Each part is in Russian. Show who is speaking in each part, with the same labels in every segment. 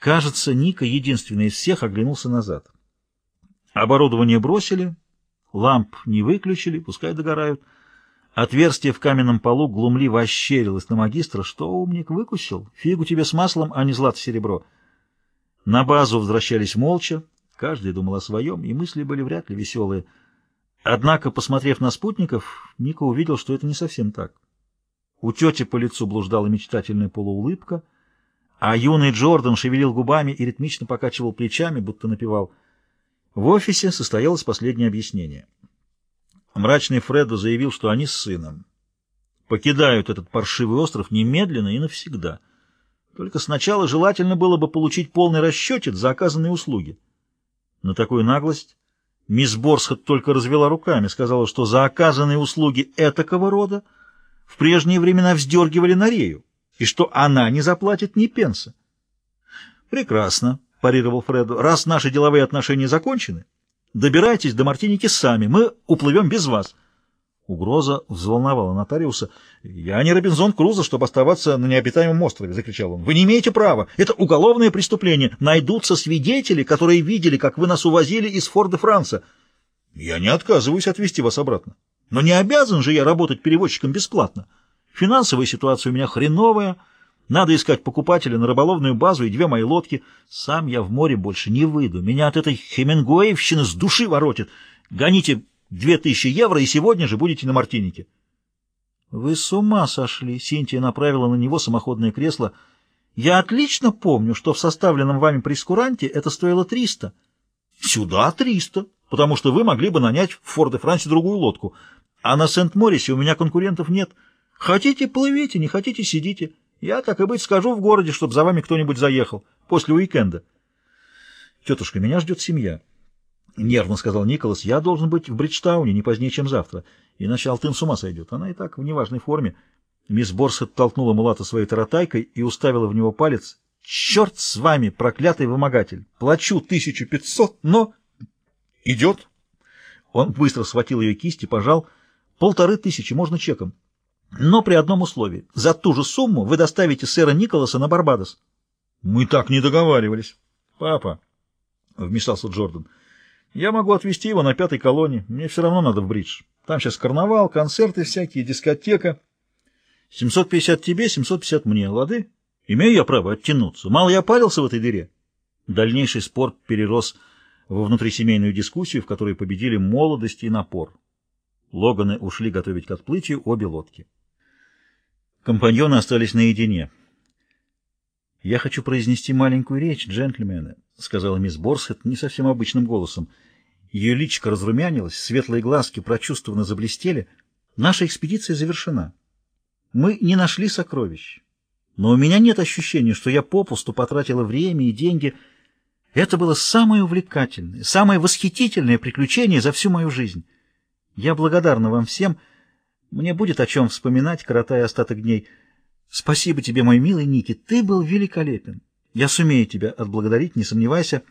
Speaker 1: Кажется, Ника, единственный из всех, оглянулся назад. Оборудование бросили, ламп не выключили, пускай догорают. Отверстие в каменном полу глумливо ощерилось на магистра. Что, умник, выкусил? Фигу тебе с маслом, а не злато-серебро. На базу возвращались молча, каждый думал о своем, и мысли были вряд ли веселые. Однако, посмотрев на спутников, Ника увидел, что это не совсем так. У тети по лицу блуждала мечтательная полуулыбка, а юный Джордан шевелил губами и ритмично покачивал плечами, будто напевал. В офисе состоялось последнее объяснение. Мрачный Фредо заявил, что они с сыном покидают этот паршивый остров немедленно и навсегда. Только сначала желательно было бы получить полный расчетец за оказанные услуги. На такую наглость мисс Борсхот только развела руками, сказала, что за оказанные услуги этакого рода в прежние времена вздергивали на рею, и что она не заплатит ни пенса. «Прекрасно», — парировал Фреду, — «раз наши деловые отношения закончены, добирайтесь до Мартиники сами, мы уплывем без вас». Угроза взволновала нотариуса. «Я не Робинзон Крузо, чтобы оставаться на необитаемом острове!» — закричал он. «Вы не имеете права! Это уголовное преступление! Найдутся свидетели, которые видели, как вы нас увозили из Форда-Франца!» «Я не отказываюсь отвезти вас обратно!» Но не обязан же я работать переводчиком бесплатно. Финансовая ситуация у меня хреновая. Надо искать покупателя на рыболовную базу и две мои лодки. Сам я в море больше не выйду. Меня от этой Хемингуэевщины с души воротит. Гоните две тысячи евро и сегодня же будете на Мартинике. Вы с ума сошли. Синтия направила на него самоходное кресло. Я отлично помню, что в составленном вами прескуранте это стоило триста. Сюда триста, потому что вы могли бы нанять в Форде-Франсе другую лодку. А на Сент-Морисе у меня конкурентов нет. Хотите, плывите, не хотите, сидите. Я, так и быть, скажу в городе, чтобы за вами кто-нибудь заехал после уикенда. Тетушка, меня ждет семья. Нервно сказал Николас. Я должен быть в Бриджтауне не позднее, чем завтра. Иначе Алтын с ума сойдет. Она и так в неважной форме. Мисс Борсет толкнула Мулата своей таратайкой и уставила в него палец. «Черт с вами, проклятый вымогатель! Плачу тысячу пятьсот, но...» «Идет?» Он быстро схватил ее кисть и пожал. Полторы тысячи, можно чеком. Но при одном условии. За ту же сумму вы доставите сэра Николаса на Барбадос. Мы так не договаривались. Папа, — вмешался Джордан, — я могу отвезти его на пятой колонии. Мне все равно надо в бридж. Там сейчас карнавал, концерты всякие, дискотека. 750 тебе, 750 мне, лады? Имею я право оттянуться. Мало я парился в этой дыре. Дальнейший спор перерос во внутрисемейную дискуссию, в которой победили молодость и напор. Логаны ушли готовить к отплытию обе лодки. Компаньоны остались наедине. «Я хочу произнести маленькую речь, джентльмены», — сказала мисс Борсет не совсем обычным голосом. Ее личико разрумянилось, светлые глазки прочувствованно заблестели. «Наша экспедиция завершена. Мы не нашли сокровищ, но у меня нет ощущения, что я попусту потратила время и деньги. Это было самое увлекательное, самое восхитительное приключение за всю мою жизнь». Я благодарна вам всем. Мне будет о чем вспоминать, коротая остаток дней. Спасибо тебе, мой милый Ники, ты был великолепен. Я сумею тебя отблагодарить, не сомневайся.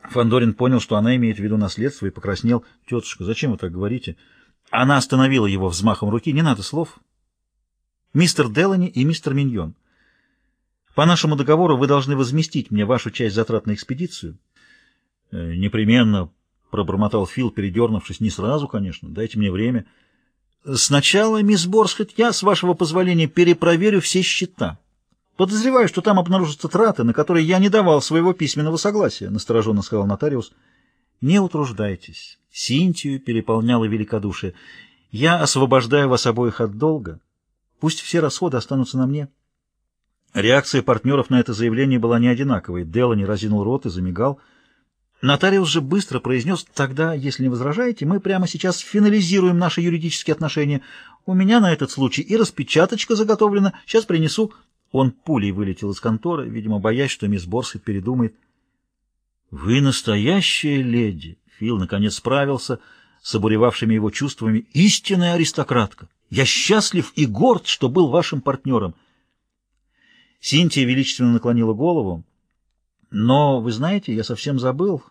Speaker 1: Фандорин понял, что она имеет в виду наследство, и покраснел. Тетушка, зачем вы так говорите? Она остановила его взмахом руки. Не надо слов. Мистер Делани и мистер Миньон. По нашему договору вы должны возместить мне вашу часть затрат на экспедицию. Э, непременно — пробормотал Фил, передернувшись. — Не сразу, конечно. Дайте мне время. — Сначала, мисс Борсхет, я, с вашего позволения, перепроверю все счета. Подозреваю, что там обнаружатся траты, на которые я не давал своего письменного согласия, — настороженно сказал нотариус. — Не утруждайтесь. Синтию переполняла великодушие. Я освобождаю вас обоих от долга. Пусть все расходы останутся на мне. Реакция партнеров на это заявление была не одинаковой. Делани разинул рот и замигал — Нотариус же быстро произнес, тогда, если не возражаете, мы прямо сейчас финализируем наши юридические отношения. У меня на этот случай и распечаточка заготовлена. Сейчас принесу. Он пулей вылетел из конторы, видимо, боясь, что мисс Борсет передумает. «Вы настоящая леди!» Фил наконец справился с обуревавшими его чувствами. «Истинная аристократка! Я счастлив и горд, что был вашим партнером!» Синтия величественно наклонила голову. Но, вы знаете, я совсем забыл.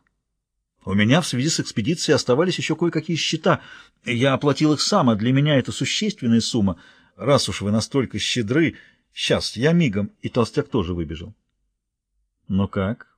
Speaker 1: У меня в связи с экспедицией оставались еще кое-какие счета. Я оплатил их сам, а для меня это существенная сумма. Раз уж вы настолько щедры... Сейчас, я мигом. И толстяк тоже выбежал. Ну как?